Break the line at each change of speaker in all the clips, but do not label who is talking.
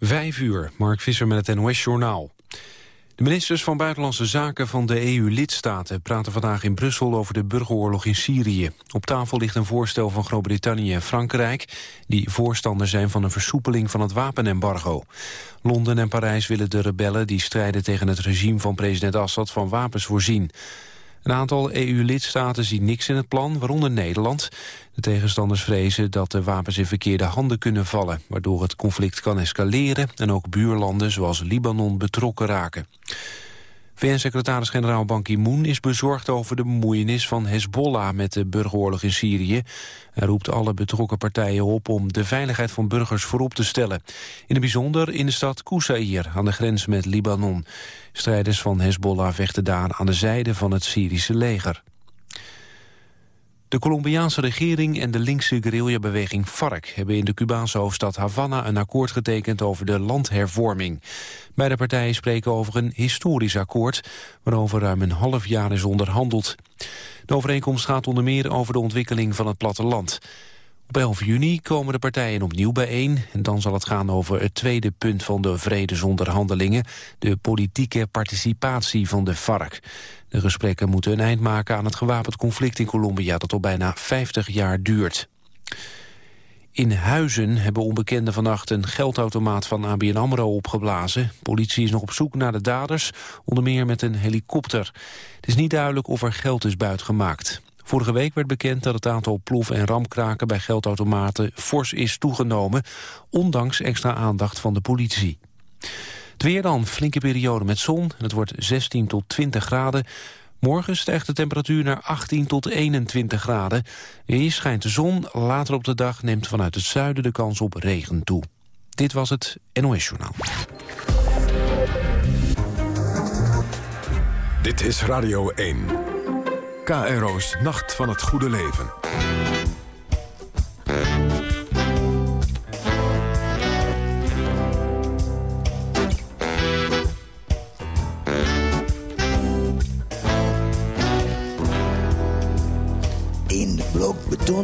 Vijf uur, Mark Visser met het NOS-journaal. De ministers van Buitenlandse Zaken van de EU-lidstaten praten vandaag in Brussel over de burgeroorlog in Syrië. Op tafel ligt een voorstel van Groot-Brittannië en Frankrijk, die voorstander zijn van een versoepeling van het wapenembargo. Londen en Parijs willen de rebellen die strijden tegen het regime van president Assad van wapens voorzien. Een aantal EU-lidstaten zien niks in het plan, waaronder Nederland. De tegenstanders vrezen dat de wapens in verkeerde handen kunnen vallen... waardoor het conflict kan escaleren en ook buurlanden zoals Libanon betrokken raken. VN-secretaris-generaal Ban Ki-moon is bezorgd over de bemoeienis van Hezbollah met de burgeroorlog in Syrië. Hij roept alle betrokken partijen op om de veiligheid van burgers voorop te stellen. In het bijzonder in de stad Qusayr aan de grens met Libanon. Strijders van Hezbollah vechten daar aan de zijde van het Syrische leger. De Colombiaanse regering en de linkse guerrillabeweging FARC... hebben in de Cubaanse hoofdstad Havana een akkoord getekend over de landhervorming. Beide partijen spreken over een historisch akkoord... waarover ruim een half jaar is onderhandeld. De overeenkomst gaat onder meer over de ontwikkeling van het platteland. Op 11 juni komen de partijen opnieuw bijeen. En dan zal het gaan over het tweede punt van de vredesonderhandelingen... de politieke participatie van de FARC. De gesprekken moeten een eind maken aan het gewapend conflict in Colombia... dat al bijna 50 jaar duurt. In Huizen hebben onbekenden vannacht een geldautomaat van ABN AMRO opgeblazen. Politie is nog op zoek naar de daders, onder meer met een helikopter. Het is niet duidelijk of er geld is buitgemaakt. Vorige week werd bekend dat het aantal plof- en ramkraken bij geldautomaten fors is toegenomen, ondanks extra aandacht van de politie. Weer dan, flinke periode met zon. Het wordt 16 tot 20 graden. Morgen stijgt de temperatuur naar 18 tot 21 graden. Hier schijnt de zon. Later op de dag neemt vanuit het zuiden de kans op regen toe. Dit was het NOS Journaal.
Dit is Radio 1. KRO's Nacht van het Goede Leven.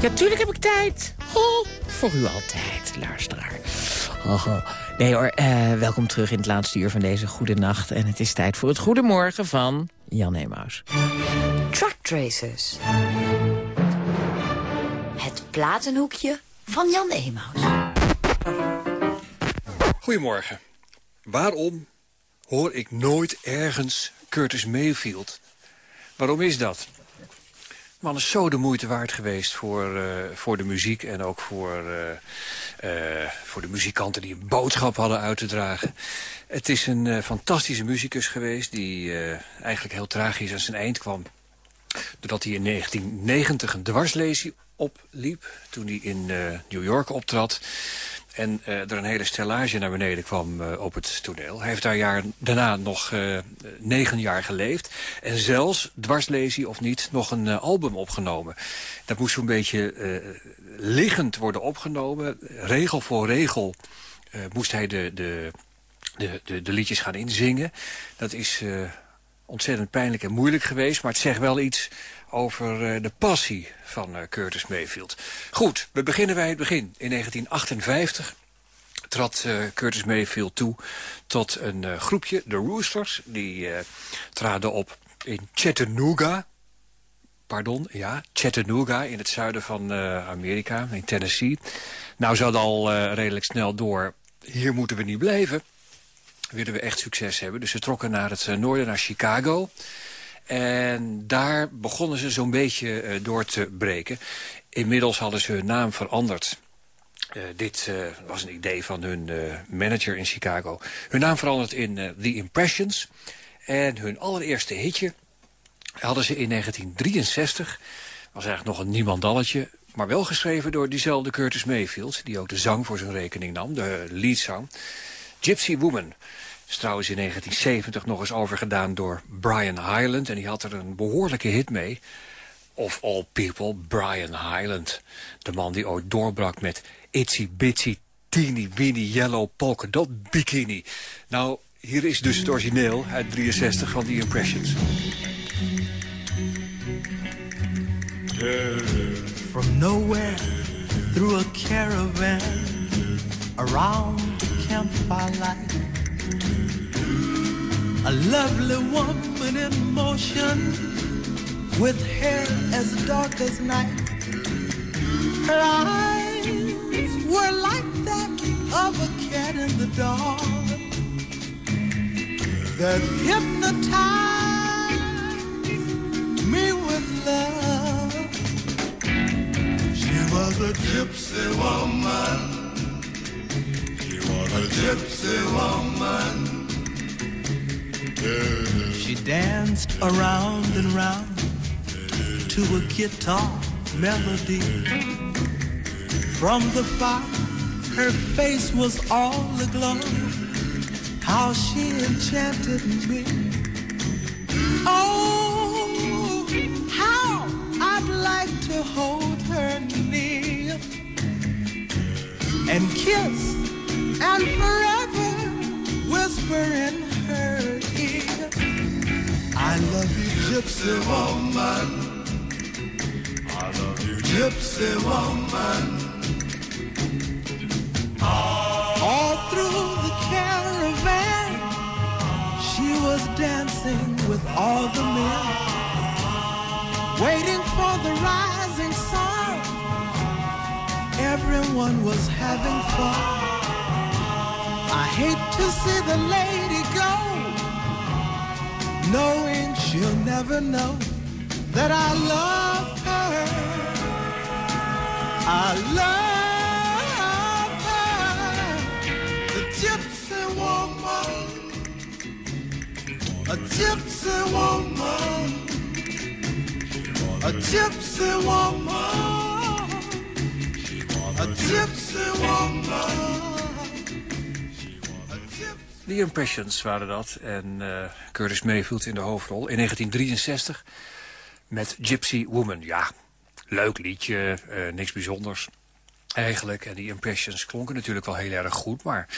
Ja, tuurlijk heb ik tijd. Oh, voor u altijd, luisteraar. Oh, oh. Nee hoor, eh, welkom terug in het laatste uur van deze goede nacht. En het is tijd voor het goedemorgen van Jan Emaus.
Truck Tracers. Het platenhoekje van Jan Emaus.
Goedemorgen. Waarom hoor ik nooit ergens Curtis Mayfield? Waarom is dat? Man is zo de moeite waard geweest voor, eh, voor de muziek... en ook voor, eh, eh, voor de muzikanten die een boodschap hadden uit te dragen. Het is een fantastische muzikus geweest... die eigenlijk heel tragisch aan zijn eind kwam. Doordat hij in 1990 een dwarslesie opliep... toen hij in New York optrad... En uh, er een hele stellage naar beneden kwam uh, op het toneel. Hij heeft daar jaar, daarna nog uh, negen jaar geleefd. En zelfs, dwarslezie of niet, nog een album opgenomen. Dat moest zo'n beetje liggend worden opgenomen. Regel voor regel moest hij de, de, de, de, de liedjes gaan inzingen. Dat is ontzettend pijnlijk en moeilijk geweest. Maar het zegt wel iets over de passie van Curtis Mayfield. Goed, we beginnen bij het begin. In 1958 trad uh, Curtis Mayfield toe tot een groepje, de Roosters. Die traden op in Chattanooga. pardon, ja, Chattanooga in het zuiden van Amerika, in Tennessee. Nou, ze hadden al redelijk snel door, hier moeten we niet blijven. Willen we echt succes hebben. Dus ze trokken naar het noorden, naar Chicago. En daar begonnen ze zo'n beetje door te breken. Inmiddels hadden ze hun naam veranderd. Uh, dit uh, was een idee van hun manager in Chicago. Hun naam veranderd in The Impressions. En hun allereerste hitje hadden ze in 1963. Was eigenlijk nog een niemandalletje. Maar wel geschreven door diezelfde Curtis Mayfield. Die ook de zang voor zijn rekening nam. De leadzang. Gypsy Woman. Is trouwens in 1970 nog eens overgedaan door Brian Hyland. En die had er een behoorlijke hit mee. Of all people, Brian Hyland. De man die ooit doorbrak met Itsy Bitsy Teeny Weeny Yellow Polka Dot Bikini. Nou, hier is dus het origineel uit 63 van The Impressions.
From nowhere, through a caravan, around the campfire light. A lovely woman in motion, with hair as dark as night. Her eyes were like that of a cat in the dark that hypnotized me with love.
She was a gypsy woman. A gypsy woman.
She danced around and round to a guitar melody. From the fire, her face was all aglow. How she enchanted me. Oh, how I'd like to hold her near and kiss and forever whisper in her ear.
I love you, gypsy woman. I love you, gypsy woman.
All through the caravan, she was dancing with all the men, waiting for the rising sun. Everyone was having fun. I hate to see the lady go, knowing she'll never know that I love her. I love her The gypsy woman, a gypsy woman, a gypsy woman, a gypsy woman.
The Impressions waren dat. En uh, Curtis Mayfield in de hoofdrol in 1963 met Gypsy Woman. Ja, leuk liedje, uh, niks bijzonders eigenlijk. En die impressions klonken natuurlijk wel heel erg goed. Maar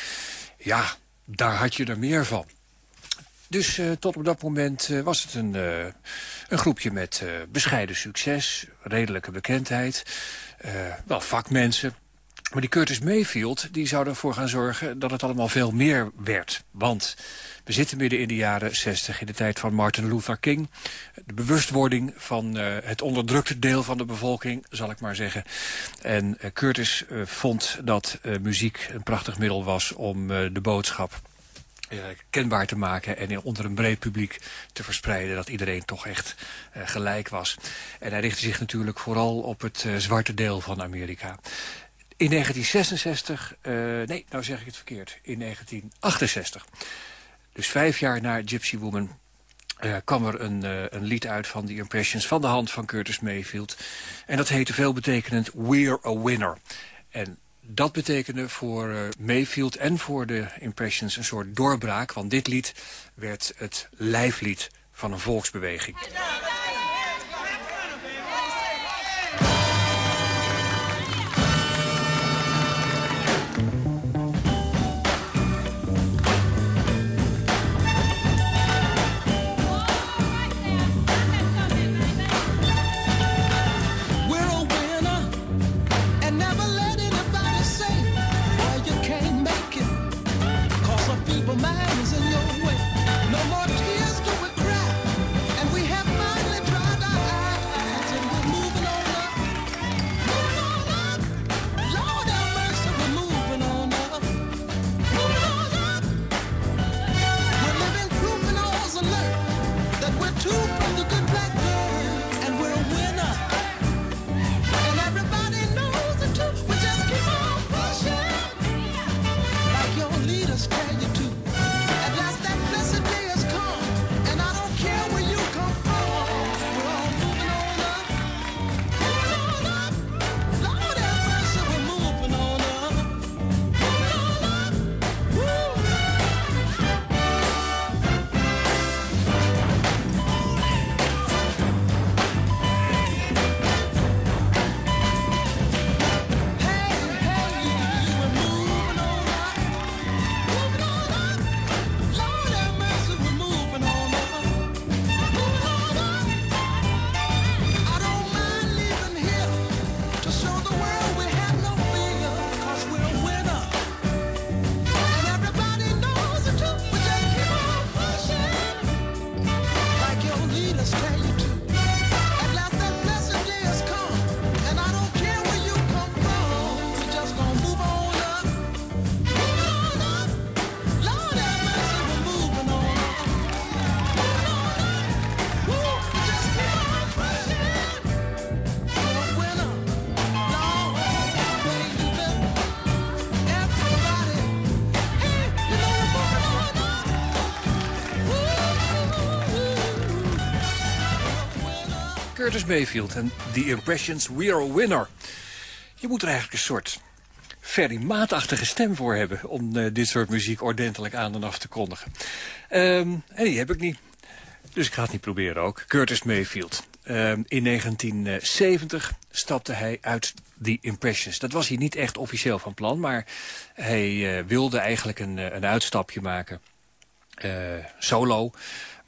ja, daar had je er meer van. Dus uh, tot op dat moment was het een, een groepje met bescheiden succes, redelijke bekendheid, wel vakmensen. Maar die Curtis Mayfield die zou ervoor gaan zorgen dat het allemaal veel meer werd. Want we zitten midden in de jaren 60, in de tijd van Martin Luther King. De bewustwording van uh, het onderdrukte deel van de bevolking, zal ik maar zeggen. En uh, Curtis uh, vond dat muziek een prachtig middel was om de boodschap kenbaar te maken en onder een breed publiek te verspreiden dat iedereen toch echt gelijk was. En hij richtte zich natuurlijk vooral op het zwarte deel van Amerika. In 1966, uh, nee, nou zeg ik het verkeerd, in 1968 dus vijf jaar na Gypsy Woman uh, kwam er een, uh, een lied uit van The Impressions van de hand van Curtis Mayfield. En dat heette veelbetekenend We're a Winner. En dat betekende voor Mayfield en voor de Impressions een soort doorbraak. Want dit lied werd het lijflied van een volksbeweging. Curtis Mayfield en The Impressions, We Are a Winner. Je moet er eigenlijk een soort Ferry-maatachtige stem voor hebben... om uh, dit soort muziek ordentelijk aan en af te kondigen. Um, en die heb ik niet. Dus ik ga het niet proberen ook. Curtis Mayfield. Um, in 1970 stapte hij uit The Impressions. Dat was hij niet echt officieel van plan, maar hij uh, wilde eigenlijk een, een uitstapje maken. Uh, solo.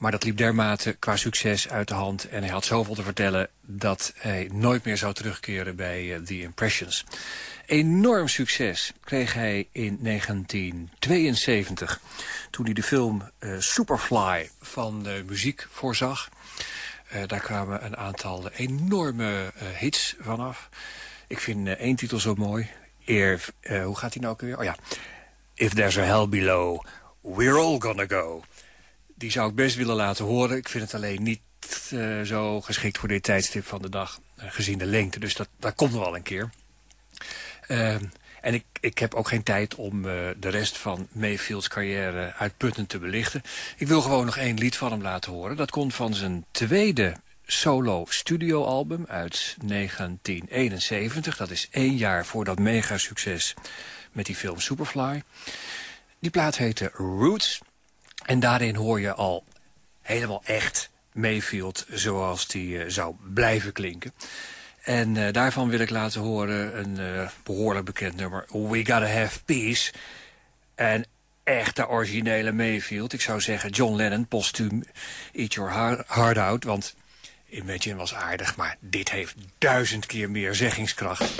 Maar dat liep dermate qua succes uit de hand. En hij had zoveel te vertellen dat hij nooit meer zou terugkeren bij uh, The Impressions. Enorm succes kreeg hij in 1972. Toen hij de film uh, Superfly van de muziek voorzag. Uh, daar kwamen een aantal enorme hits vanaf. Ik vind één titel zo mooi. If, hoe gaat hij nou ook weer? Oh ja. If there's a hell below, we're all gonna go die zou ik best willen laten horen. Ik vind het alleen niet uh, zo geschikt voor dit tijdstip van de dag, uh, gezien de lengte. Dus dat, dat komt nog wel een keer. Uh, en ik, ik heb ook geen tijd om uh, de rest van Mayfields carrière uitputtend te belichten. Ik wil gewoon nog één lied van hem laten horen. Dat komt van zijn tweede solo studioalbum uit 1971. Dat is één jaar voor dat mega succes met die film Superfly. Die plaat heette Roots. En daarin hoor je al helemaal echt Mayfield zoals die uh, zou blijven klinken. En uh, daarvan wil ik laten horen een uh, behoorlijk bekend nummer. We Gotta Have Peace. En echt de originele Mayfield. Ik zou zeggen John Lennon, postuum Eat Your Heart Out. Want Imagine was aardig, maar dit heeft duizend keer meer zeggingskracht.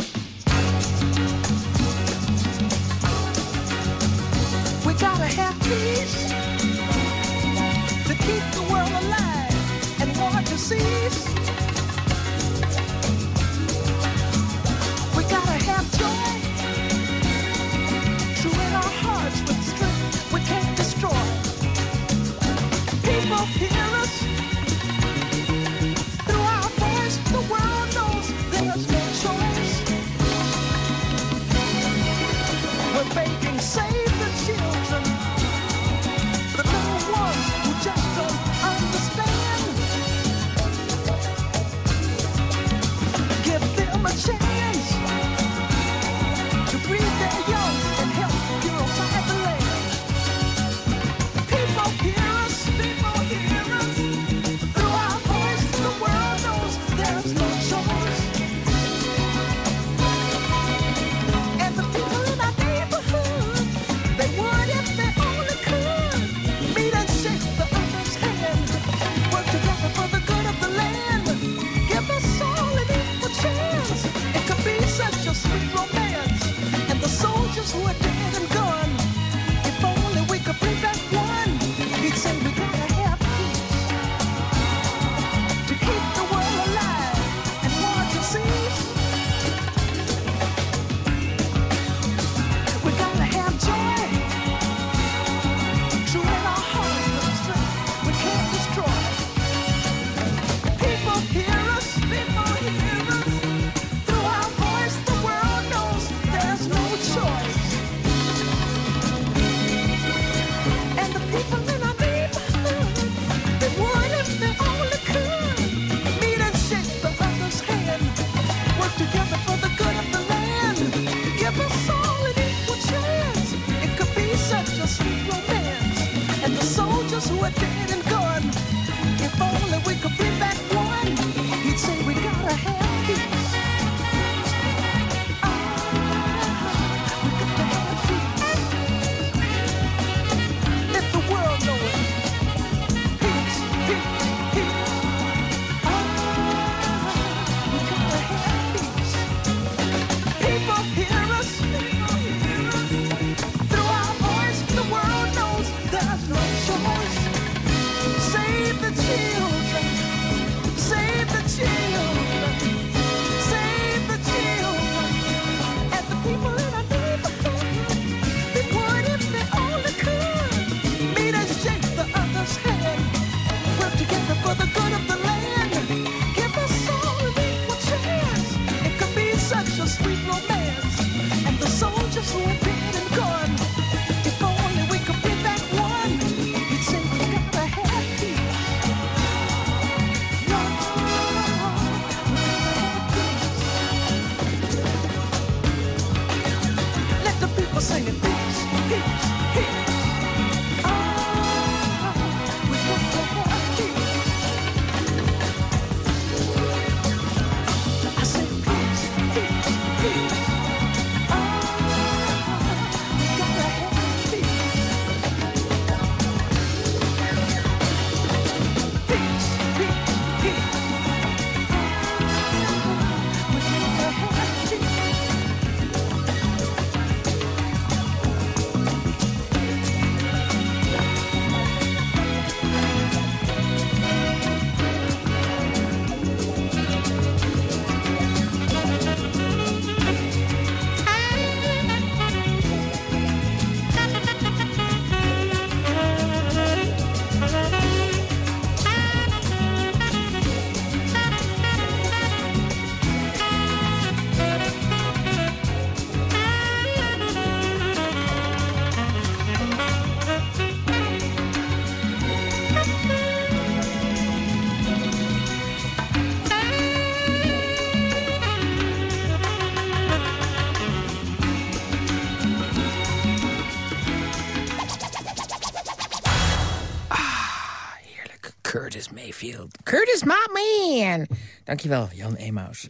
Dankjewel, Jan Emaus.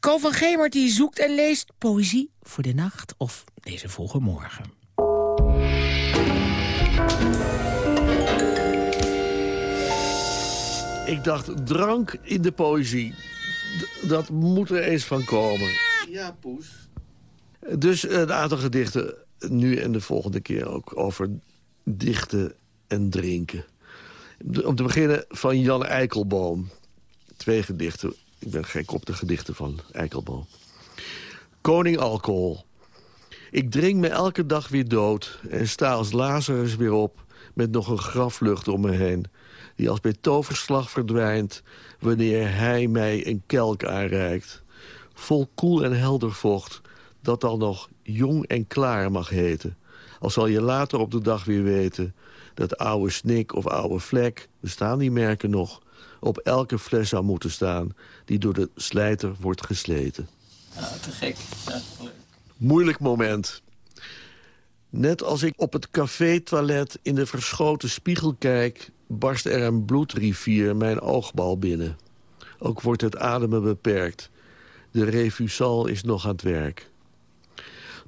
Ko van Gemert die zoekt en leest poëzie voor de nacht of deze vroege morgen.
Ik dacht, drank in de poëzie. D- dat moet er eens van komen. Ja, poes. Dus een aantal gedichten, nu en de volgende keer ook, over dichten en drinken. De- om te beginnen van Jan Eikelboom. Twee gedichten. Ik ben gek op de gedichten van Eikelboom. Koning Alcohol. Ik drink me elke dag weer dood en sta als Lazarus weer op... met nog een graflucht om me heen... die als bij toverslag verdwijnt... wanneer hij mij een kelk aanreikt. Vol koel en helder vocht, dat dan nog jong en klaar mag heten. Al zal je later op de dag weer weten... dat oude snik of oude vlek, bestaan die merken nog... op elke fles zou moeten staan... die door de slijter wordt gesleten.
te gek.
Moeilijk moment. Net als ik op het café-toilet in de verschoten spiegel kijk... barst er een bloedrivier mijn oogbal binnen. Ook wordt het ademen beperkt. De refusal is nog aan het werk.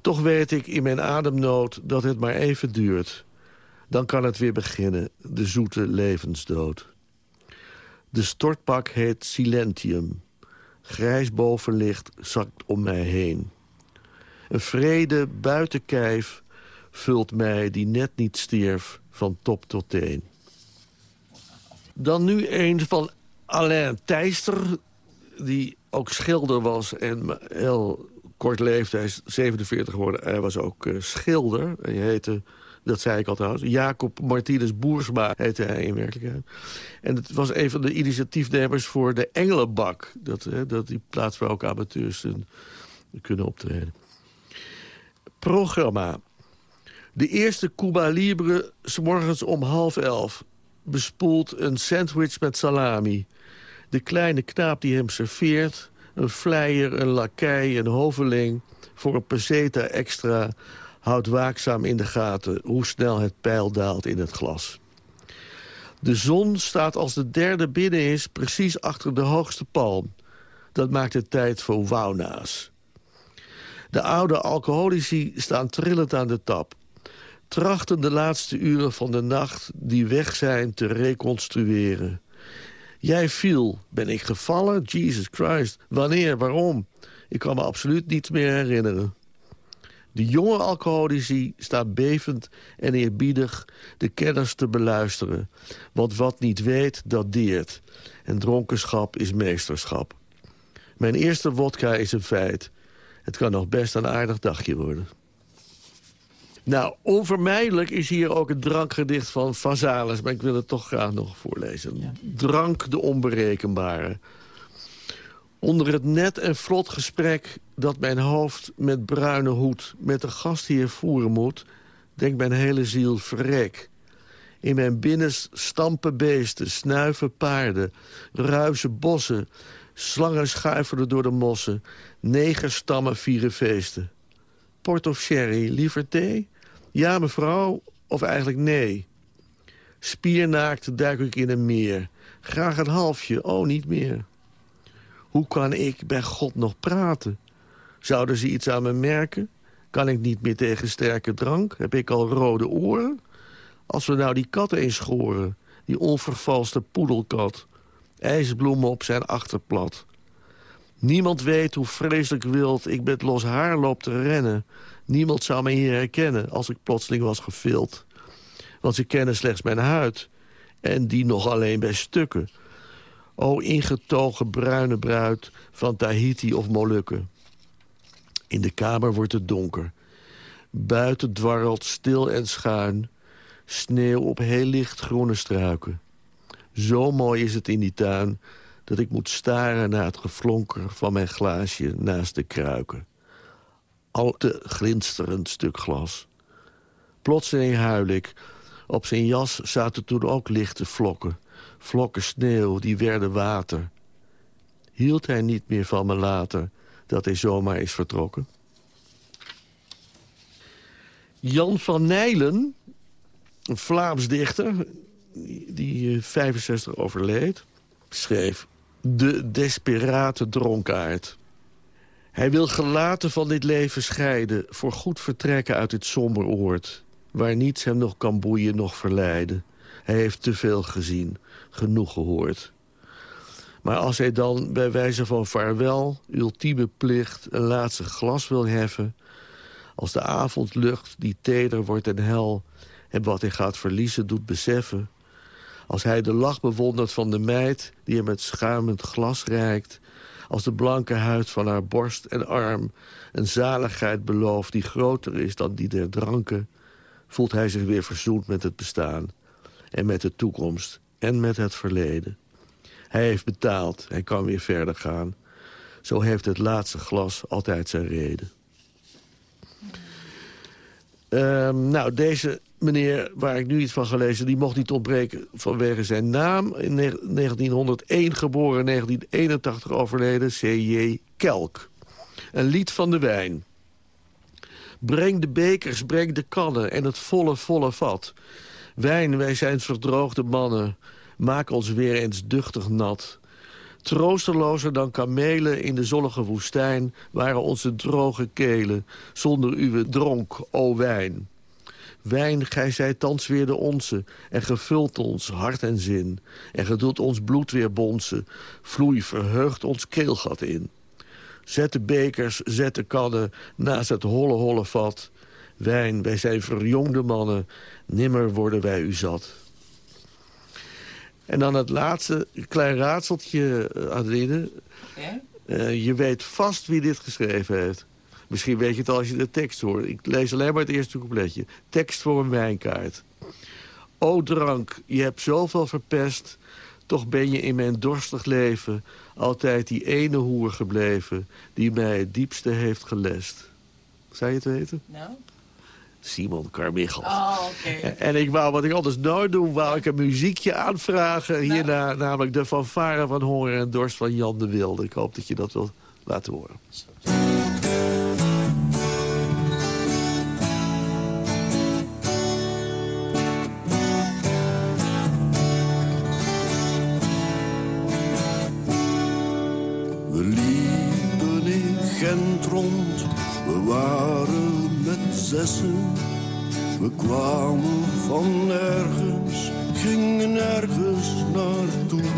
Toch weet ik in mijn ademnood dat het maar even duurt. Dan kan het weer beginnen, de zoete levensdood. De stortbak heet Silentium. Grijs bovenlicht zakt om mij heen. Een vrede buitenkijf vult mij die net niet stierf van top tot teen. Dan nu een van Alain Thijster, die ook schilder was en heel kort leefde. Hij is 47 geworden. Hij was ook eh, schilder. Hij heette, dat zei ik al trouwens, Jacob Martinus Boersma heette hij in werkelijkheid. En het was een van de initiatiefnemers voor de Engelenbak. Dat, hè, dat die plaats waar ook amateurs kunnen optreden. Programma. De eerste Cuba Libre, s morgens om half elf... bespoelt een sandwich met salami. De kleine knaap die hem serveert... een flyer, een lakij, een hoveling... voor een peseta extra... houdt waakzaam in de gaten hoe snel het pijl daalt in het glas. De zon staat als de derde binnen is... precies achter de hoogste palm. Dat maakt het tijd voor wauna's. De oude alcoholici staan trillend aan de tap. Trachten de laatste uren van de nacht die weg zijn te reconstrueren. Jij viel, ben ik gevallen? Jesus Christ. Wanneer, waarom? Ik kan me absoluut niets meer herinneren. De jonge alcoholici staan bevend en eerbiedig de kenners te beluisteren. Want wat niet weet, dat deert. En dronkenschap is meesterschap. Mijn eerste wodka is een feit. Het kan nog best een aardig dagje worden. Nou, onvermijdelijk is hier ook het drankgedicht van Vazalis... maar ik wil het toch graag nog voorlezen. Drank de onberekenbare. Onder het net en vlot gesprek dat mijn hoofd met bruine hoed... met de gastheer voeren moet, denkt mijn hele ziel verrek. In mijn binnenst stampen beesten, snuiven paarden, ruisen bossen... slangen schuifelen door de mossen, negerstammen vieren feesten. port of sherry, liever thee? Ja, mevrouw, of eigenlijk nee. Spiernaakt duik ik in een meer. Graag een halfje, oh, niet meer. Hoe kan ik bij God nog praten? Zouden ze iets aan me merken? Kan ik niet meer tegen sterke drank? Heb ik al rode oren? Als we nou die kat eens schoren, die onvervalste poedelkat... ijsbloemen op zijn achterplat... Niemand weet hoe vreselijk wild ik met los haar loop te rennen. Niemand zou mij hier herkennen als ik plotseling was gevild. Want ze kennen slechts mijn huid. En die nog alleen bij stukken. O ingetogen bruine bruid van Tahiti of Molukken. In de kamer wordt het donker. Buiten dwarrelt stil en schuin. Sneeuw op heel licht groene struiken. Zo mooi is het in die tuin dat ik moet staren naar het geflonker van mijn glaasje naast de kruiken. Al te glinsterend stuk glas. Plotseling huil ik. Op zijn jas zaten toen ook lichte vlokken. Vlokken sneeuw, die werden water. Hield hij niet meer van me later, dat hij zomaar is vertrokken? Jan van Nijlen, een Vlaams dichter... die 65 eh, overleed, schreef de desperate dronkaard. Hij wil gelaten van dit leven scheiden... voor goed vertrekken uit dit somber oord... waar niets hem nog kan boeien, nog verleiden. Hij heeft te veel gezien, genoeg gehoord. Maar als hij dan bij wijze van vaarwel, ultieme plicht... een laatste glas wil heffen... als de avondlucht die teder wordt en hel... hem wat hij gaat verliezen doet beseffen... Als hij de lach bewondert van de meid die hem met schuimend glas reikt... als de blanke huid van haar borst en arm een zaligheid belooft... die groter is dan die der dranken... voelt hij zich weer verzoend met het bestaan. En met de toekomst. En met het verleden. Hij heeft betaald. Hij kan weer verder gaan. Zo heeft het laatste glas altijd zijn reden. Um, nou, deze meneer waar ik nu iets van gelezen... die mocht niet ontbreken vanwege zijn naam. In 1901 geboren, 1981 overleden, C.J. Kelk. Een lied van de wijn. Breng de bekers, breng de kannen en het volle, volle vat. Wijn, wij zijn verdroogde mannen. Maak ons weer eens duchtig nat. Troostelozer dan kamelen in de zonnige woestijn... waren onze droge kelen, zonder uw dronk, o wijn. Wijn, gij zijt thans weer de onze, en gevult ons hart en zin. En gedoet ons bloed weer bonzen, vloei verheugt ons keelgat in. Zet de bekers, zet de kannen, naast het holle holle vat. Wijn, wij zijn verjongde mannen, nimmer worden wij u zat. En dan het laatste, klein raadseltje, eh, Adeline. Ja? Uh, je weet vast wie dit geschreven heeft. Misschien weet je het al als je de tekst hoort. Ik lees alleen maar het eerste coupletje. Tekst voor een wijnkaart. O drank, je hebt zoveel verpest. Toch ben je in mijn dorstig leven altijd die ene hoer gebleven... die mij het diepste heeft gelest. Zou je het weten? Nou? Simon Carmichael.
Oh.
En ik wou, wat ik anders nooit doe, wou ik een muziekje aanvragen. Hierna nou. namelijk de fanfare van Honger en Dorst van Jan de Wilde. Ik hoop dat je dat wil laten horen.
We kwamen van nergens, gingen nergens naartoe.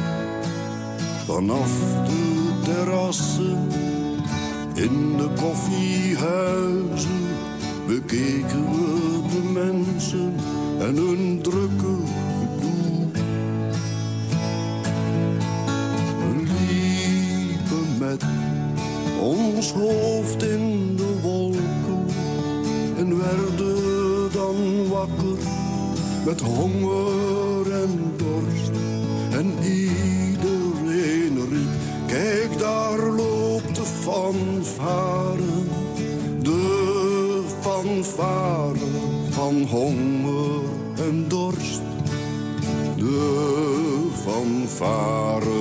Vanaf de terrassen, in de koffiehuizen, bekeken we de mensen en hun drukke gedoe. We liepen met ons hoofd in werden dan wakker met honger en dorst. En iedereen riep, kijk daar loopt de fanfare, de fanfare van honger en dorst. De fanfare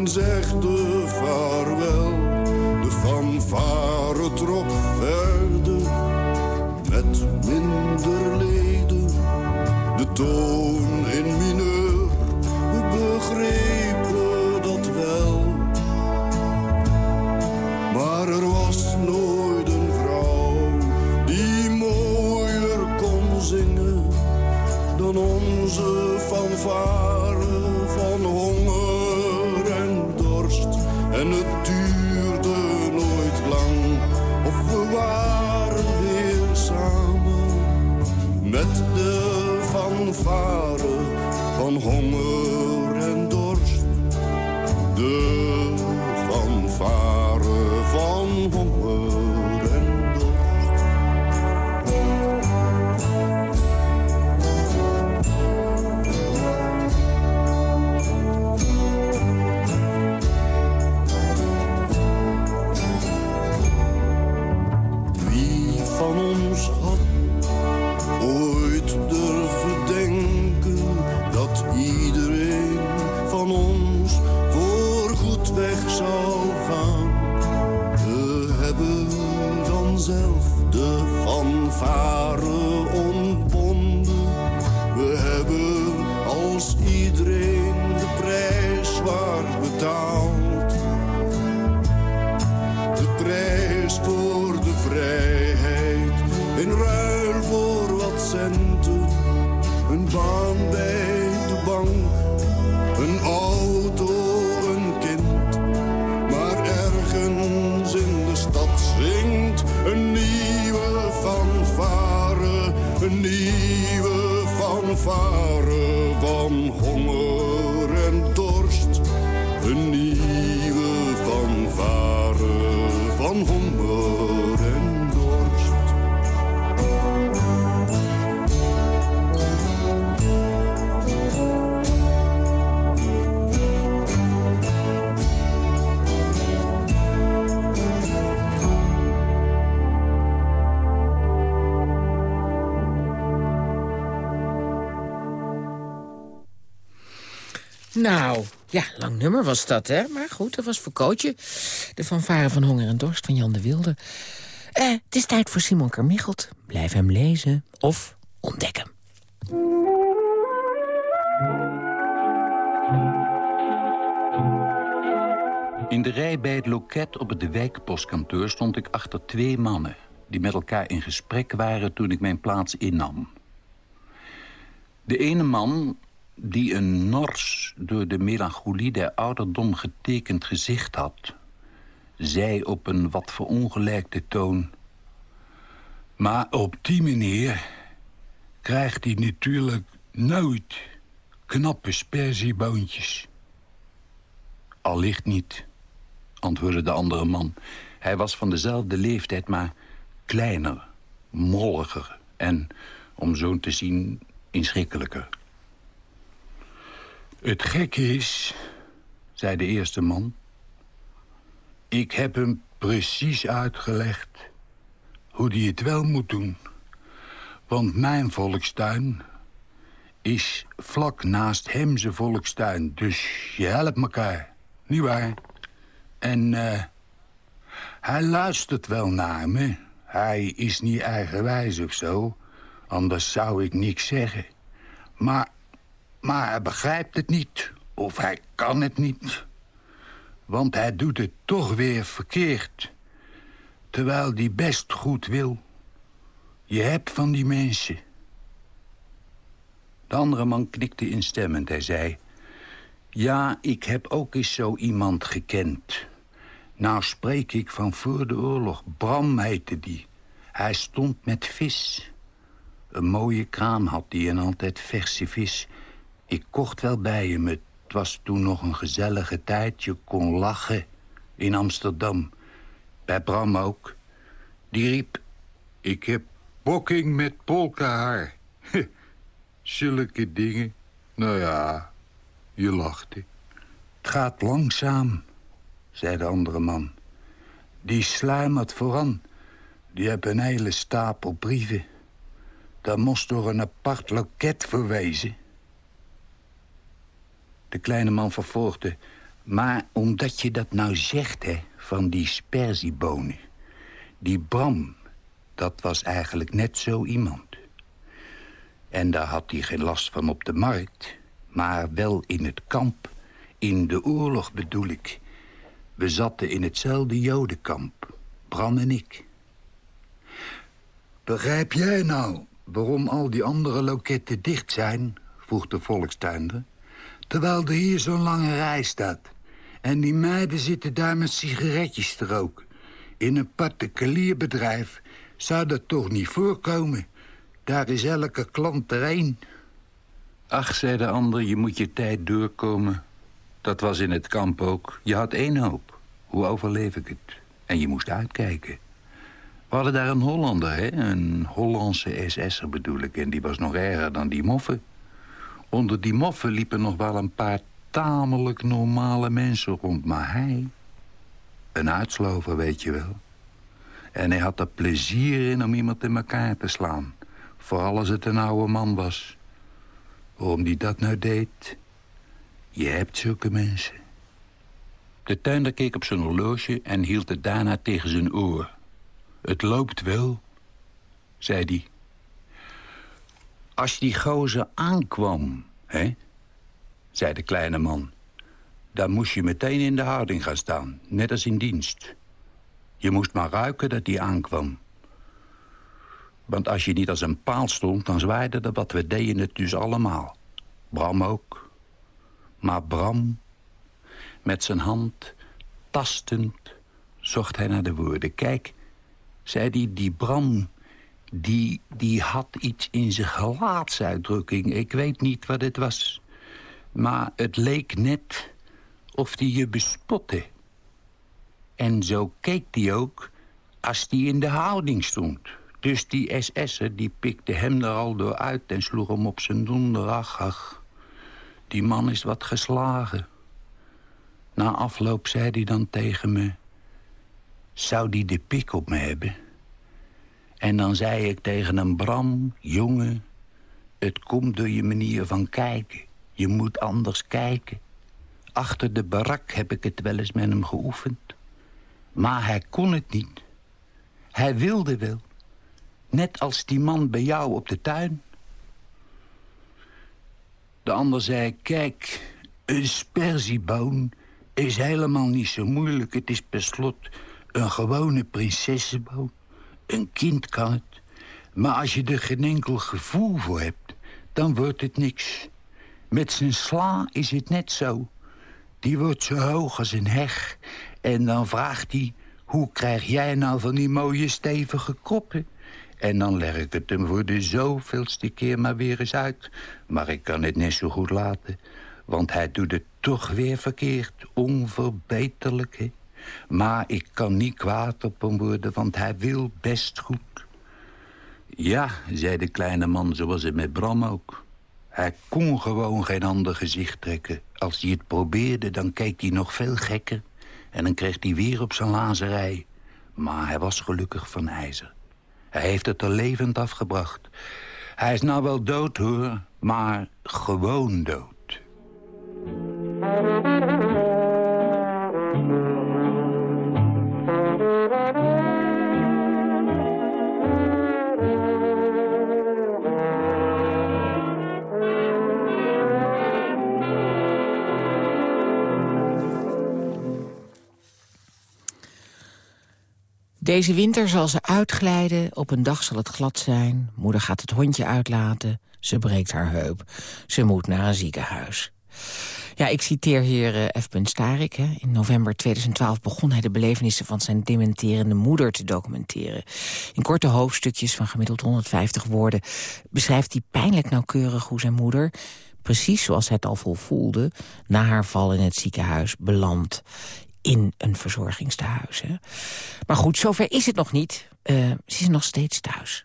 en zegden vaarwel. De fanfare trok verder met minder leden, de Een baan bij de bank, een auto, een kind. Maar ergens in de stad zingt een nieuwe fanfare. Een nieuwe fanfare van honger
Nou, ja, lang nummer was dat, hè? Maar goed, dat was voor Kootje. De fanfare van Honger en Dorst van Jan de Wilde. Eh, het is tijd voor Simon Kermichelt. Blijf hem lezen of ontdekken.
In de rij bij het loket op het de wijkpostkantoor stond ik achter twee mannen... die met elkaar in gesprek waren toen ik mijn plaats innam. De ene man, die een nors, door de melancholie der ouderdom getekend gezicht had... zei op een wat verongelijkte toon... Maar op die manier krijgt hij natuurlijk nooit knappe sperzieboontjes. Allicht niet, antwoordde de andere man. Hij was van dezelfde leeftijd, maar kleiner, molliger... en, om zo te zien, inschikkelijker. Het gekke is, zei de eerste man... ik heb hem precies uitgelegd hoe hij het wel moet doen. Want mijn volkstuin is vlak naast hem zijn volkstuin. Dus je helpt elkaar, niet waar? En uh, hij luistert wel naar me. Hij is niet eigenwijs of zo. Anders zou ik niks zeggen. Maar, maar hij begrijpt het niet. Of hij kan het niet. Want hij doet het toch weer verkeerd. Terwijl die best goed wil. Je hebt van die mensen. De andere man knikte instemmend. Hij zei... Ja, ik heb ook eens zo iemand gekend. Nou spreek ik van voor de oorlog. Bram heette die. Hij stond met vis. Een mooie kraam had hij en altijd verse vis. Ik kocht wel bij hem. Het was toen nog een gezellige tijd. Je kon lachen. In Amsterdam. Bij Bram ook. Die riep... Ik heb bokking met polkahaar. Zulke dingen. Nou ja, je lachte. Het gaat langzaam, zei de andere man. Die sluimert vooran. Die heb een hele stapel brieven. Daar moest door een apart loket verwezen. De kleine man vervolgde. Maar omdat je dat nou zegt, hè, van die sperziebonen. Die Bram, dat was eigenlijk net zo iemand. En daar had hij geen last van op de markt. Maar wel in het kamp. In de oorlog bedoel ik. We zaten in hetzelfde jodenkamp. Bram en ik. Begrijp jij nou waarom al die andere loketten dicht zijn? vroeg de volkstuinder. Terwijl er hier zo'n lange rij staat. En die meiden zitten daar met sigaretjes te roken. In een particulierbedrijf zou dat toch niet voorkomen. Daar is elke klant er één. Ach, zei de ander, je moet je tijd doorkomen. Dat was in het kamp ook. Je had één hoop. Hoe overleef ik het? En je moest uitkijken. We hadden daar een Hollander, hè? een Hollandse SS'er bedoel ik. En die was nog erger dan die moffen. Onder die moffen liepen nog wel een paar tamelijk normale mensen rond. Maar hij, een uitslover weet je wel. En hij had er plezier in om iemand in elkaar te slaan. Vooral als het een oude man was. Waarom die dat nou deed? Je hebt zulke mensen. De tuinder keek op zijn horloge en hield het daarna tegen zijn oor. Het loopt wel, zei hij. Als die gozer aankwam, hè, zei de kleine man... dan moest je meteen in de houding gaan staan, net als in dienst. Je moest maar ruiken dat hij aankwam. Want als je niet als een paal stond, dan zwaaide dat wat. We deden het dus allemaal. Bram ook. Maar Bram, met zijn hand, tastend, zocht hij naar de woorden. Kijk, zei hij, die Bram, die, die had iets in zijn gelaatsuitdrukking. Ik weet niet wat het was. Maar het leek net of hij je bespotte. En zo keek hij ook als hij in de houding stond. Dus die SS'er die pikte hem er al door uit en sloeg hem op zijn donderach. Ach, die man is wat geslagen. Na afloop zei hij dan tegen me... Zou die de pik op me hebben? En dan zei ik tegen hem... Bram, jongen, het komt door je manier van kijken. Je moet anders kijken. Achter de barak heb ik het wel eens met hem geoefend. Maar hij kon het niet. Hij wilde wel. Net als die man bij jou op de tuin. De ander zei, kijk, een sperzieboon is helemaal niet zo moeilijk. Het is per slot een gewone prinsessenboom. Een kind kan het. Maar als je er geen enkel gevoel voor hebt, dan wordt het niks. Met zijn sla is het net zo. Die wordt zo hoog als een heg. En dan vraagt hij, hoe krijg jij nou van die mooie stevige koppen? En dan leg ik het hem voor de zoveelste keer maar weer eens uit. Maar ik kan het net zo goed laten. Want hij doet het toch weer verkeerd. Onverbeterlijk? Maar ik kan niet kwaad op hem worden, want hij wil best goed. Ja, zei de kleine man, zoals het met Bram ook. Hij kon gewoon geen ander gezicht trekken. Als hij het probeerde, dan keek hij nog veel gekker. En dan kreeg hij weer op zijn lazerij. Maar hij was gelukkig van ijzer. Hij heeft het er levend afgebracht. Hij is nou wel dood, hoor. maar gewoon dood.
Deze winter zal ze uitglijden, op een dag zal het glad zijn. Moeder gaat het hondje uitlaten, ze breekt haar heup. Ze moet naar een ziekenhuis. Ja, ik citeer hier uh, F. Starik. Hè. In november 2012 begon hij de belevenissen van zijn dementerende moeder te documenteren. In korte hoofdstukjes van gemiddeld 150 woorden beschrijft hij pijnlijk nauwkeurig hoe zijn moeder precies zoals hij het al vol voelde... na haar val in het ziekenhuis belandt in een verzorgingstehuis. Hè. Maar goed, zover is het nog niet. Uh, ze is nog steeds thuis.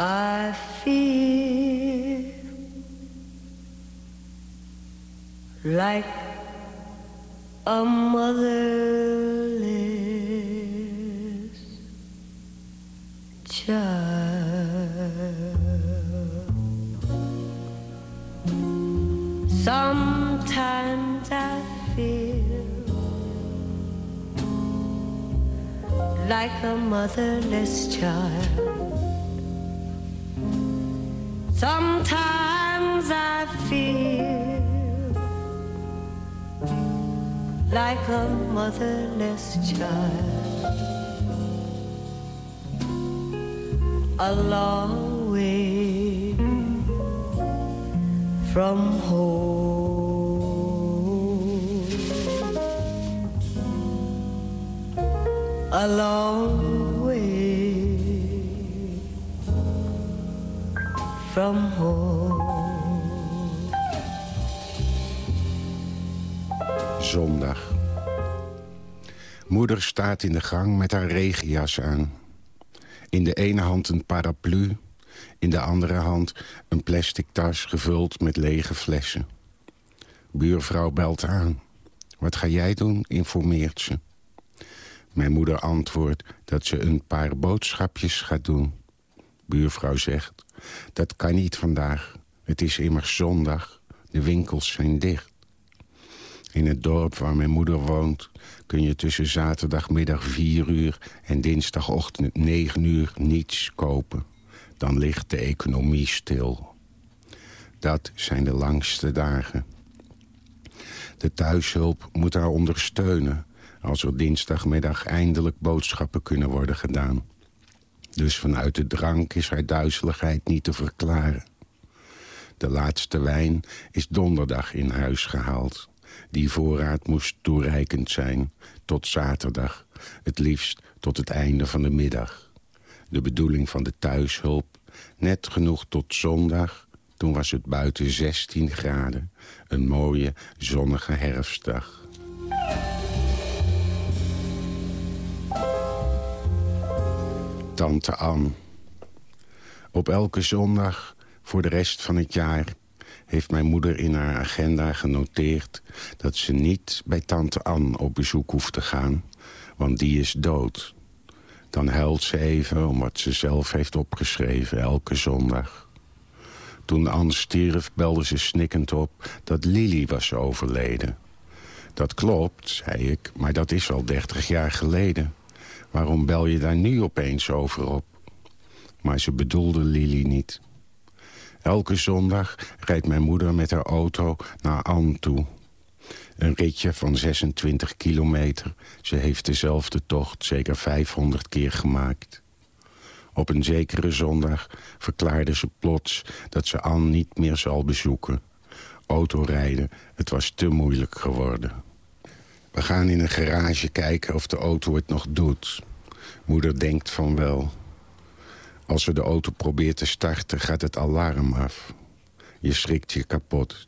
I feel like a motherless child. Sometimes I feel like a motherless child. Sometimes I feel like a motherless child. A long way from home. A way from home.
Zondag. Moeder staat in de gang met haar regenjas aan. In de ene hand een paraplu, in de andere hand een plastic tas gevuld met lege flessen. Buurvrouw belt aan. Wat ga jij doen, informeert ze. Mijn moeder antwoordt dat ze een paar boodschapjes gaat doen. Buurvrouw zegt, dat kan niet vandaag. Het is immers zondag. De winkels zijn dicht. In het dorp waar mijn moeder woont... kun je tussen zaterdagmiddag 4 uur en dinsdagochtend 9 uur niets kopen dan ligt de economie stil. Dat zijn de langste dagen. De thuishulp moet haar ondersteunen... als er dinsdagmiddag eindelijk boodschappen kunnen worden gedaan. Dus vanuit de drank is haar duizeligheid niet te verklaren. De laatste wijn is donderdag in huis gehaald. Die voorraad moest toereikend zijn, tot zaterdag. Het liefst tot het einde van de middag de bedoeling van de thuishulp. Net genoeg tot zondag, toen was het buiten 16 graden. Een mooie, zonnige herfstdag. Tante Ann. Op elke zondag voor de rest van het jaar heeft mijn moeder in haar agenda genoteerd... dat ze niet bij tante Ann op bezoek hoeft te gaan, want die is dood. Dan huilt ze even om wat ze zelf heeft opgeschreven elke zondag. Toen Anne stierf belde ze snikkend op dat Lily was overleden. Dat klopt, zei ik, maar dat is al dertig jaar geleden. Waarom bel je daar nu opeens over op? Maar ze bedoelde Lily niet. Elke zondag rijdt mijn moeder met haar auto naar Anne toe. Een ritje van 26 kilometer. Ze heeft dezelfde tocht zeker 500 keer gemaakt. Op een zekere zondag verklaarde ze plots dat ze Anne niet meer zal bezoeken. Autorijden, het was te moeilijk geworden. We gaan in een garage kijken of de auto het nog doet. Moeder denkt van wel. Als ze de auto probeert te starten, gaat het alarm af. Je schrikt je kapot.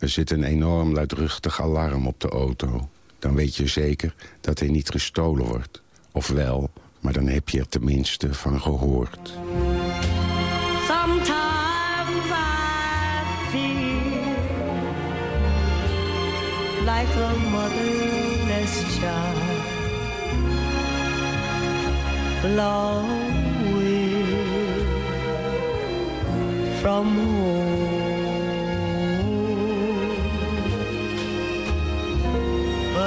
Er zit een enorm luidruchtig alarm op de auto. Dan weet je zeker dat hij niet gestolen wordt. Of wel, maar dan heb je er tenminste van gehoord.
Sometimes I feel like a motherless child. long way from home.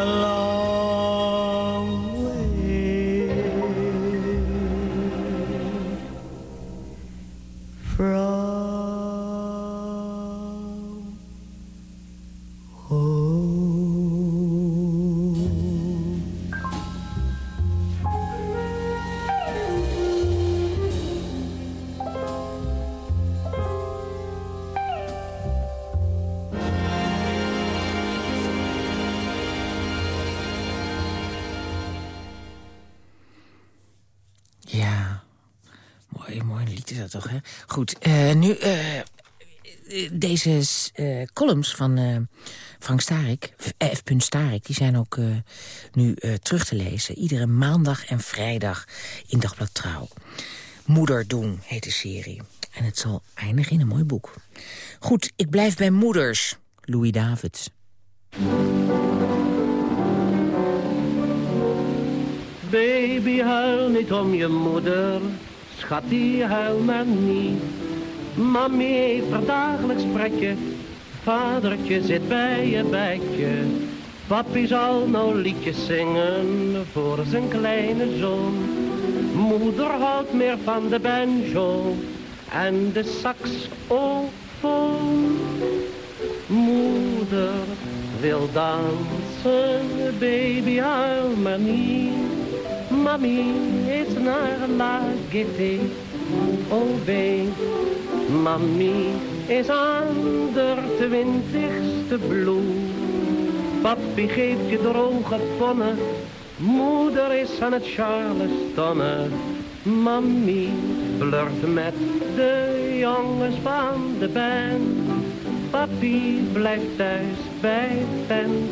A
hè? Goed, eh, nu... eh, deze eh, columns van Frank Starik, F. Starik... die zijn ook nu terug te lezen. Iedere maandag en vrijdag in Dagblad Trouw. Moeder doen heet de serie. En het zal eindigen in een mooi boek. Goed, ik blijf bij moeders. Louis Davids.
Baby, huil niet om je moeder, schattie, huil maar niet. Mami heeft er dagelijks pretje, vadertje zit bij je bedje. Papi zal nou liedjes zingen voor zijn kleine zoon. Moeder houdt meer van de banjo en de saxofoon. Moeder wil dansen, baby, huil maar niet. Mami is naar La Gaieté, oh babe. Mami is aan de twintigste bloem. Papi geeft je droge ponnen, moeder is aan het charlestonnen. Mami flirt met de jongens van de band. Papi blijft thuis bij tent.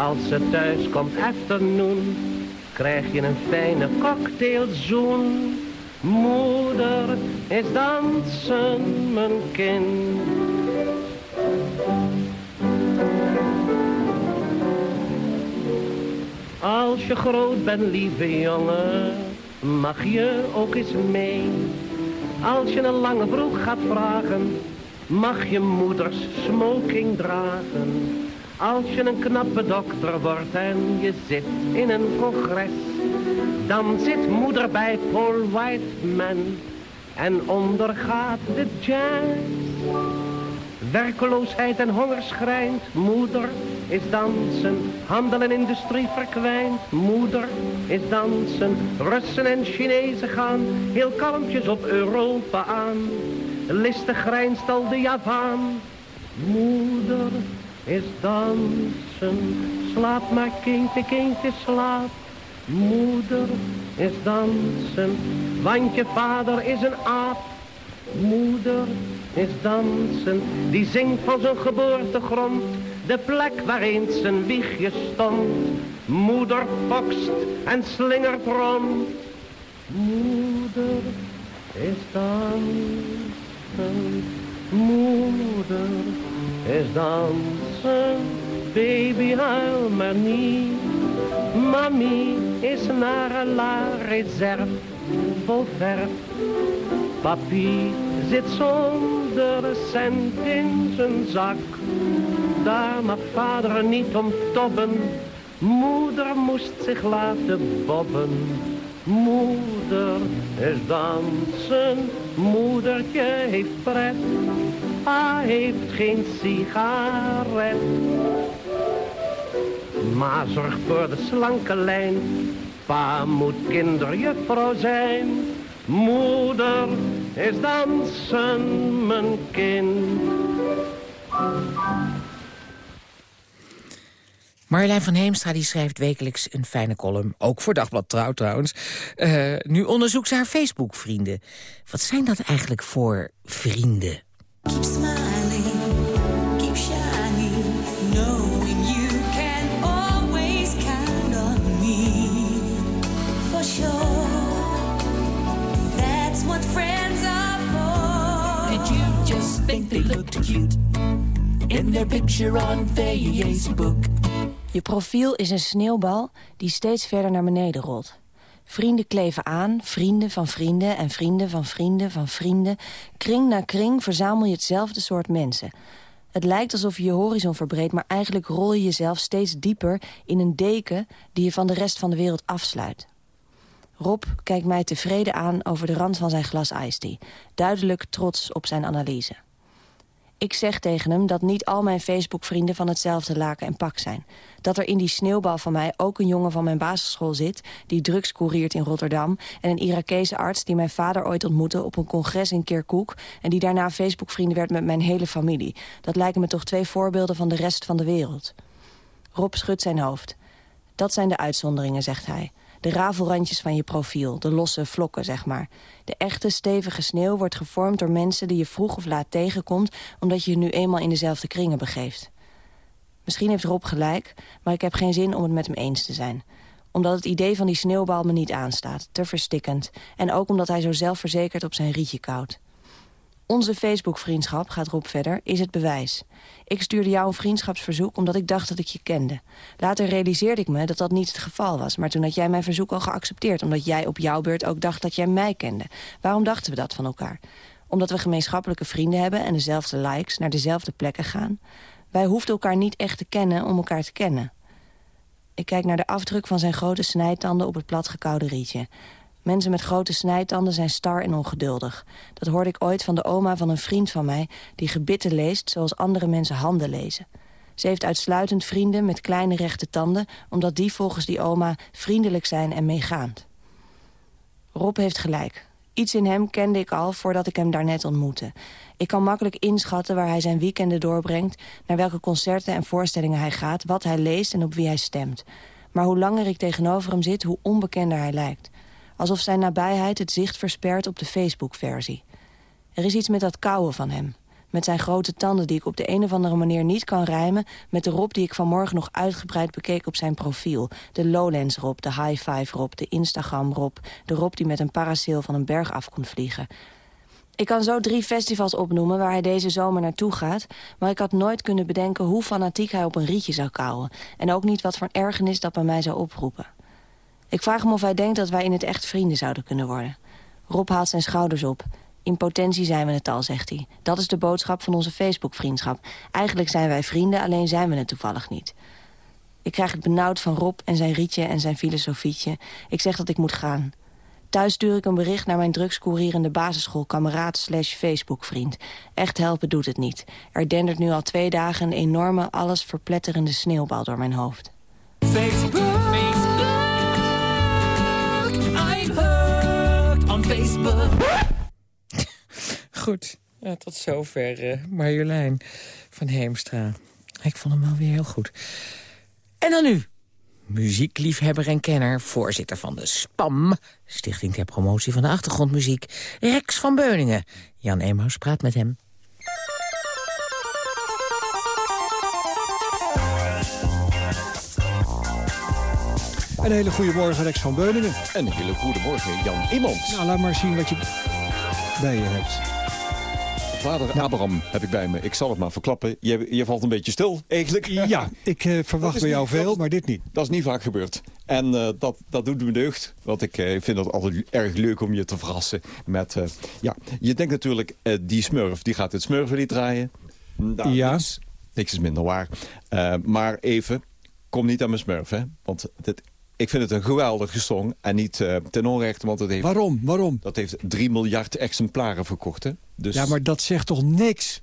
Als ze thuis komt afternoon, krijg je een fijne cocktailzoen. Moeder is dansen, mijn kind. Als je groot bent, lieve jongen, mag je ook eens mee. Als je een lange broek gaat vragen, mag je moeders smoking dragen. Als je een knappe dokter wordt en je zit in een congres, dan zit moeder bij Paul Whiteman en ondergaat de jazz. Werkeloosheid en honger schrijnt, moeder is dansen, handel en industrie verkwijnt, moeder is dansen, Russen en Chinezen gaan heel kalmpjes op Europa aan. Listig grijnst al de Javaan, moeder is dansen, slaap maar kindje, kindje slaap. Moeder is dansen, want je vader is een aap. Moeder is dansen, die zingt van zijn geboortegrond, de plek waar eens zijn wiegje stond. Moeder bokst en slingert rond. Moeder is dansen, moeder is dansen, baby huil maar niet. Mami is naar la reserve, vol verf. Papi zit zonder cent in zijn zak. Daar mag vader niet om tobben. Moeder moest zich laten bobben. Moeder is dansen, moedertje heeft pret. Pa heeft geen sigaret. Maar zorg voor de slanke lijn. Pa moet kinderjuffrouw zijn. Moeder is dansen, mijn kind.
Marjolein van Heemstra die schrijft wekelijks een fijne column. Ook voor Dagblad Trouw trouwens. Eh, nu onderzoekt ze haar Facebook-vrienden. Wat zijn dat eigenlijk voor vrienden?
Keep smiling, keep shining, knowing you can always count on me. For sure, that's what friends are for.
Did you just think they looked cute in their picture on Facebook?
Je profiel is een sneeuwbal die steeds verder naar beneden rolt. Vrienden kleven aan, vrienden van vrienden en vrienden van vrienden van vrienden. Kring na kring verzamel je hetzelfde soort mensen. Het lijkt alsof je je horizon verbreedt, maar eigenlijk rol je jezelf steeds dieper in een deken die je van de rest van de wereld afsluit. Rob kijkt mij tevreden aan over de rand van zijn glas iced tea. Duidelijk trots op zijn analyse. Ik zeg tegen hem dat niet al mijn Facebook-vrienden van hetzelfde laken en pak zijn. Dat er in die sneeuwbal van mij ook een jongen van mijn basisschool zit... die drugs couriert in Rotterdam... en een Irakese arts die mijn vader ooit ontmoette op een congres in Kirkuk... en die daarna Facebook-vrienden werd met mijn hele familie. Dat lijken me toch twee voorbeelden van de rest van de wereld. Rob schudt zijn hoofd. Dat zijn de uitzonderingen, zegt hij. De rafelrandjes van je profiel, de losse vlokken, zeg maar. De echte stevige sneeuw wordt gevormd door mensen die je vroeg of laat tegenkomt... omdat je je nu eenmaal in dezelfde kringen begeeft. Misschien heeft Rob gelijk, maar ik heb geen zin om het met hem eens te zijn. Omdat het idee van die sneeuwbal me niet aanstaat, te verstikkend. En ook omdat hij zo zelfverzekerd op zijn rietje koudt. Onze Facebook-vriendschap, gaat Rob verder, is het bewijs. Ik stuurde jou een vriendschapsverzoek omdat ik dacht dat ik je kende. Later realiseerde ik me dat dat niet het geval was. Maar toen had jij mijn verzoek al geaccepteerd... omdat jij op jouw beurt ook dacht dat jij mij kende. Waarom dachten we dat van elkaar? Omdat we gemeenschappelijke vrienden hebben... en dezelfde likes naar dezelfde plekken gaan. Wij hoefden elkaar niet echt te kennen om elkaar te kennen. Ik kijk naar de afdruk van zijn grote snijtanden op het platgekoude rietje. Mensen met grote snijtanden zijn star en ongeduldig. Dat hoorde ik ooit van de oma van een vriend van mij... die gebitten leest zoals andere mensen handen lezen. Ze heeft uitsluitend vrienden met kleine rechte tanden... omdat die volgens die oma vriendelijk zijn en meegaand. Rob heeft gelijk. Iets in hem kende ik al voordat ik hem daarnet ontmoette. Ik kan makkelijk inschatten waar hij zijn weekenden doorbrengt... naar welke concerten en voorstellingen hij gaat... wat hij leest en op wie hij stemt. Maar hoe langer ik tegenover hem zit, hoe onbekender hij lijkt alsof zijn nabijheid het zicht verspert op de Facebook-versie. Er is iets met dat kauwen van hem. Met zijn grote tanden die ik op de een of andere manier niet kan rijmen... met de Rob die ik vanmorgen nog uitgebreid bekeek op zijn profiel. De Lowlands Rob, de High Five Rob, de Instagram Rob... de Rob die met een parasail van een berg af kon vliegen. Ik kan zo drie festivals opnoemen waar hij deze zomer naartoe gaat... maar ik had nooit kunnen bedenken hoe fanatiek hij op een rietje zou kauwen... en ook niet wat voor ergernis dat bij mij zou oproepen. Ik vraag hem of hij denkt dat wij in het echt vrienden zouden kunnen worden. Rob haalt zijn schouders op. In potentie zijn we het al, zegt hij. Dat is de boodschap van onze Facebook-vriendschap. Eigenlijk zijn wij vrienden, alleen zijn we het toevallig niet. Ik krijg het benauwd van Rob en zijn rietje en zijn filosofietje. Ik zeg dat ik moet gaan. Thuis stuur ik een bericht naar mijn drugscourierende basisschoolkameraad slash Facebookvriend. Echt helpen doet het niet. Er dendert nu al twee dagen een enorme, alles verpletterende sneeuwbal door mijn hoofd.
Facebook.
Goed, tot zover uh, Marjolein van Heemstra. Ik vond hem wel weer heel goed. En dan nu, muziekliefhebber en kenner... voorzitter van de SPAM, Stichting ter Promotie van de Achtergrondmuziek... Rex van Beuningen. Jan Emaus praat met hem.
Een hele goede morgen, Rex van Beuningen.
En een hele goede morgen, Jan Immans.
Nou, laat maar zien wat je bij je hebt.
Vader nou. Abraham heb ik bij me. Ik zal het maar verklappen. Je, je valt een beetje stil, eigenlijk.
Ja, ik uh, verwacht bij jou veel,
dat,
maar dit niet.
Dat is niet vaak gebeurd. En uh, dat, dat doet me deugd. Want ik uh, vind het altijd erg leuk om je te verrassen. Met, ja, je denkt natuurlijk, die smurf die gaat het smurfenlied draaien.
Nou, ja.
Niks, niks is minder waar. maar even, kom niet aan mijn smurf, hè. Want dit ik vind het een geweldige song. En niet uh, ten onrechte, want het heeft...
Waarom? Waarom?
Dat heeft 3 miljard exemplaren verkocht, hè?
Dus... Ja, maar dat zegt toch niks?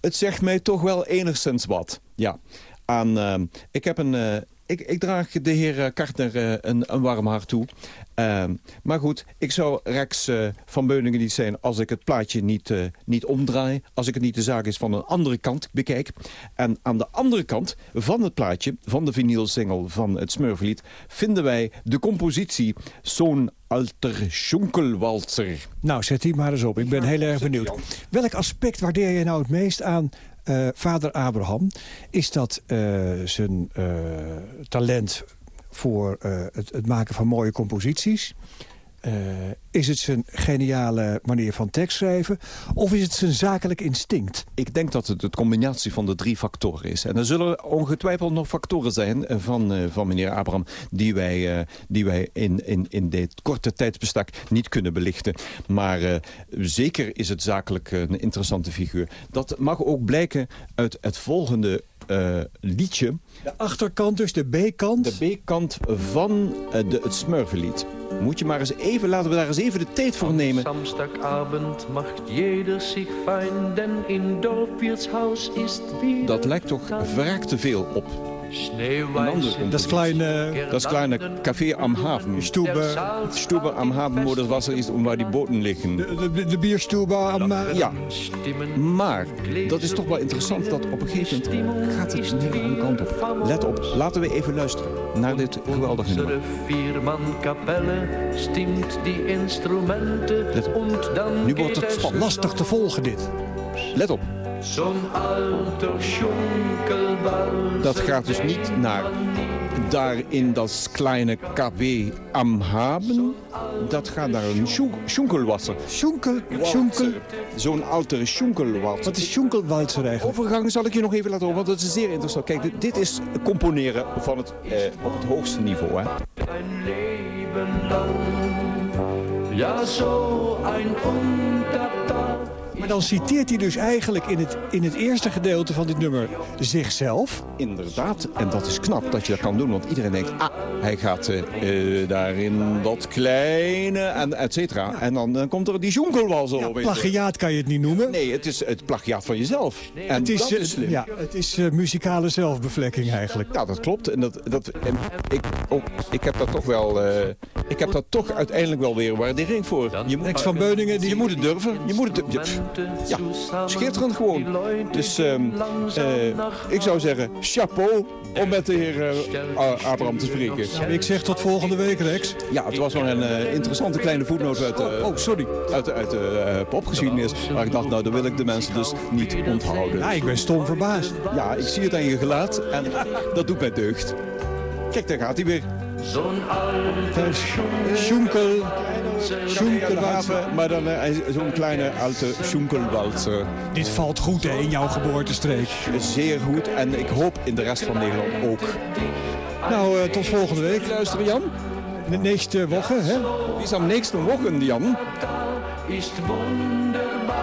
Het zegt mij toch wel enigszins wat, ja. En, uh, ik heb een... Uh, ik, ik, draag de heer Kartner uh, een, een, warm hart toe. Uh, maar goed, ik zou Rex uh, van Beuningen niet zijn als ik het plaatje niet, niet omdraai. Als ik het niet de zaak is van een andere kant bekijk. En aan de andere kant van het plaatje, van de vinylsingle van het Smurflied... vinden wij de compositie Zo'n Alter Schunkelwalzer.
Nou, zet die maar eens op. Ik ben heel erg benieuwd. Welk aspect waardeer je nou het meest aan uh, vader Abraham, is dat uh, zijn uh, talent voor het, het, maken van mooie composities. Eh, is het zijn geniale manier van tekst schrijven... of is het zijn zakelijk instinct?
Ik denk dat het de combinatie van de drie factoren is. En er zullen ongetwijfeld nog factoren zijn eh, van, eh, van meneer Abraham... die wij, die wij in, in, in dit korte tijdsbestek niet kunnen belichten. Maar zeker is het zakelijk een interessante figuur. Dat mag ook blijken uit het volgende liedje.
De achterkant dus, de B-kant?
De B-kant van de, het Smurfenlied. Moet je maar eens even, laten we daar eens even de tijd voor nemen.
Samstagabend macht jeder zich fein, denn in Dorfwirtshaus ist wie
Dat lijkt toch verrekt te veel op ander
Dat is kleine...
Dat is kleine Café am Hafen.
Stube.
Stube am Hafen, wo das Wasser ist und waar die boten liggen.
De, de, de bierstube am... eh,
Ja, maar dat is toch wel interessant dat op een gegeven moment gaat het een hele andere kant op. Let op, laten we even luisteren naar dit geweldige nummer.
Unsere Viermann-Kapelle stimmt die Instrumente und dann
Nu wordt het.
Lastig te volgen dit.
Let op,
Zo'n alter
dat gaat dus niet naar daar in dat kleine café am Haven. Dat gaat naar een schoenkelwasser.
Schoenkel, schoenkel.
Zo'n oude schoenkelwasser.
Wat is schoenkelwalser eigenlijk?
Overgang zal ik je nog even laten horen, want dat is zeer interessant. Kijk, dit, dit is componeren van het, eh, op het hoogste niveau. Hè.
Ein Leben lang. Ja, ein Untertal.
Maar dan citeert hij dus eigenlijk in het, in het eerste gedeelte van dit nummer zichzelf.
Inderdaad, en dat is knap dat je dat kan doen. Want iedereen denkt, ah, hij gaat eh, eh, daar in dat kleine, en et cetera. En dan, dan komt er die jonkelwals
Ja,
op.
plagiaat kan je het niet noemen.
Nee, het is het plagiaat van jezelf. En
het is,
dat
eh,
is slim.
ja, het is eh, muzikale zelfbevlekking eigenlijk.
Ja, dat klopt. En dat, dat, en ik, ook, ik heb daar toch wel, eh, ik heb daar toch uiteindelijk wel weer waardering voor. Je, moet-
van Beuningen, die...
je moet het durven. Je moet het durven. Ja, schitterend gewoon. Dus ehm, eh, ik zou zeggen, chapeau om met de heer eh, A- Abraham te spreken.
Ik zeg tot volgende week, Rex.
Ja, het was wel een eh, interessante kleine voetnoot uit, de
Oh, sorry.
uit, de- uit de eh, popgeschiedenis. Maar ik dacht, nou, dan wil ik de mensen dus niet onthouden.
Ja, ik ben stom verbaasd.
Ja, ik zie het aan je gelaat en dat doet mij deugd. Kijk, daar gaat hij weer.
Zo'n
Schoenkel.
Schoenkelwapen, maar dan eh, zo'n kleine oude schoenkelwalser.
Dit valt goed hè, in jouw geboortestreek.
Zeer goed en ik hoop in de rest van Nederland ook.
Nou, eh, tot volgende week.
Luister Jan,
De nächste Woche, hè?
wie is am nächsten Wochen, Jan?
ist wunderbar.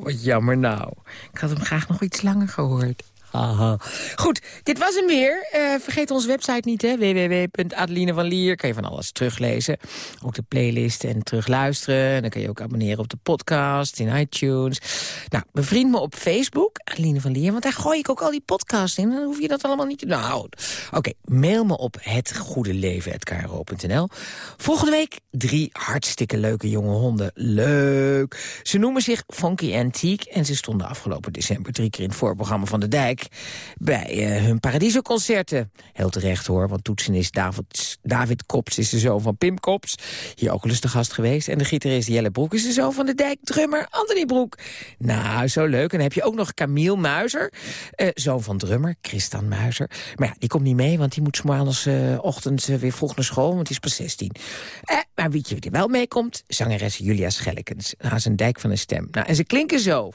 Oh, wat jammer nou. Ik had hem graag nog iets langer gehoord. Haha. Goed, dit was hem weer. Eh, vergeet onze website niet, hè. www.adelinevanlier. Kan je van alles teruglezen. Ook de playlist en terugluisteren. En dan kan je ook abonneren op de podcast in iTunes. Nou, bevriend me op Facebook, Adeline van Lier. Want daar gooi ik ook al die podcasts in. Dan hoef je dat allemaal niet te. Nou, oké, mail me op hetgoedeleven.kro.nl. Volgende week drie hartstikke leuke jonge honden. Leuk. Ze noemen zich Funky Antique. En ze stonden afgelopen december drie keer in het voorprogramma van de Dijk bij eh, hun Paradiso-concerten. Heel terecht hoor, want toetsenist David, David Kops is de zoon van Pim Kops. Hier ook al eens gast geweest. En de gitarist Jelle Broek is de zoon van de dijk, drummer Anthony Broek. Nou, zo leuk. En dan heb je ook nog Camille Muizer, eh, zoon van drummer Christian Muizer. Maar ja, die komt niet mee, want die moet maandags eh, eh, weer vroeg naar school, want die is pas 16. Eh, maar wie er wel meekomt? Zangeres Julia Schellekens. Is een dijk van een stem. Nou, en ze klinken zo.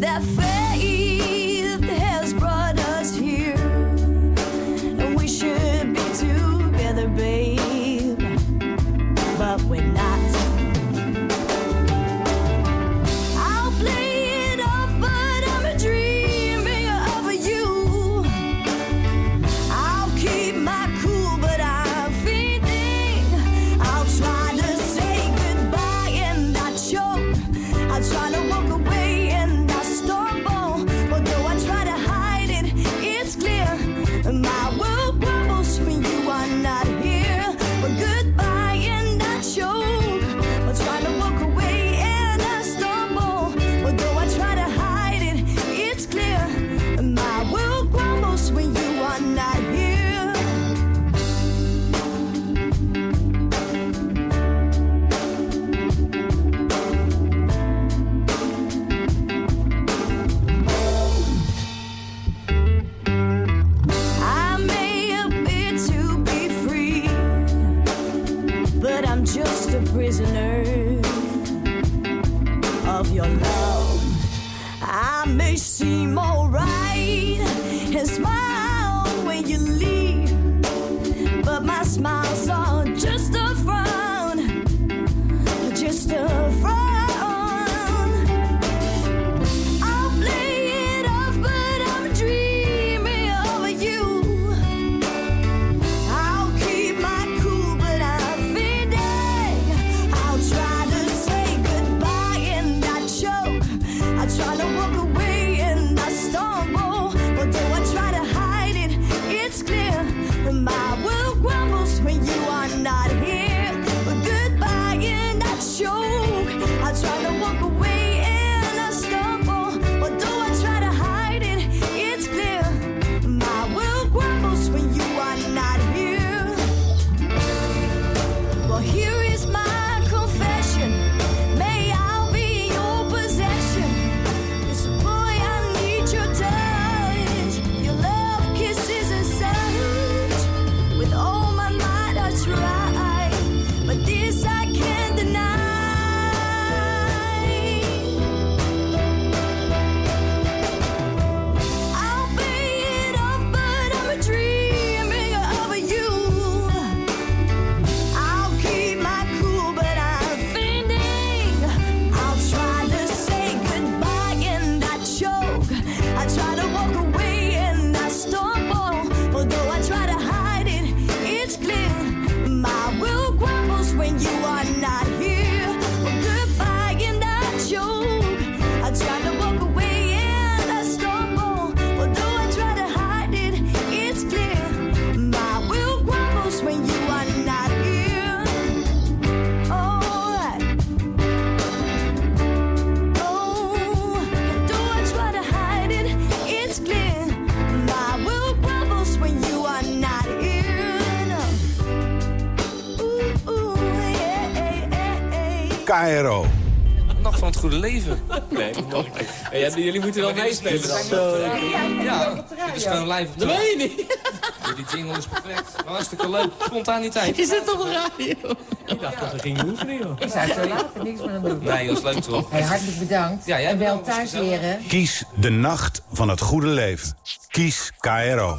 That faith has brought us here. And we should be together, babe. But we're not.
KRO.
Nacht van het goede leven. Nee, ja, jullie moeten wel meespelen. Zo. Ja, dit is gewoon live op de
Nee, niet.
Die jingle is perfect. Hartstikke leuk. Spontaniteit.
Is het op de radio?
Ik dacht dat we gingen oefenen, joh.
Ik zou zo later niks meer aan doen.
Nee, dat is leuk toch?
Hartelijk bedankt. En wel thuis leren.
Kies de nacht van het goede leven. Kies KRO.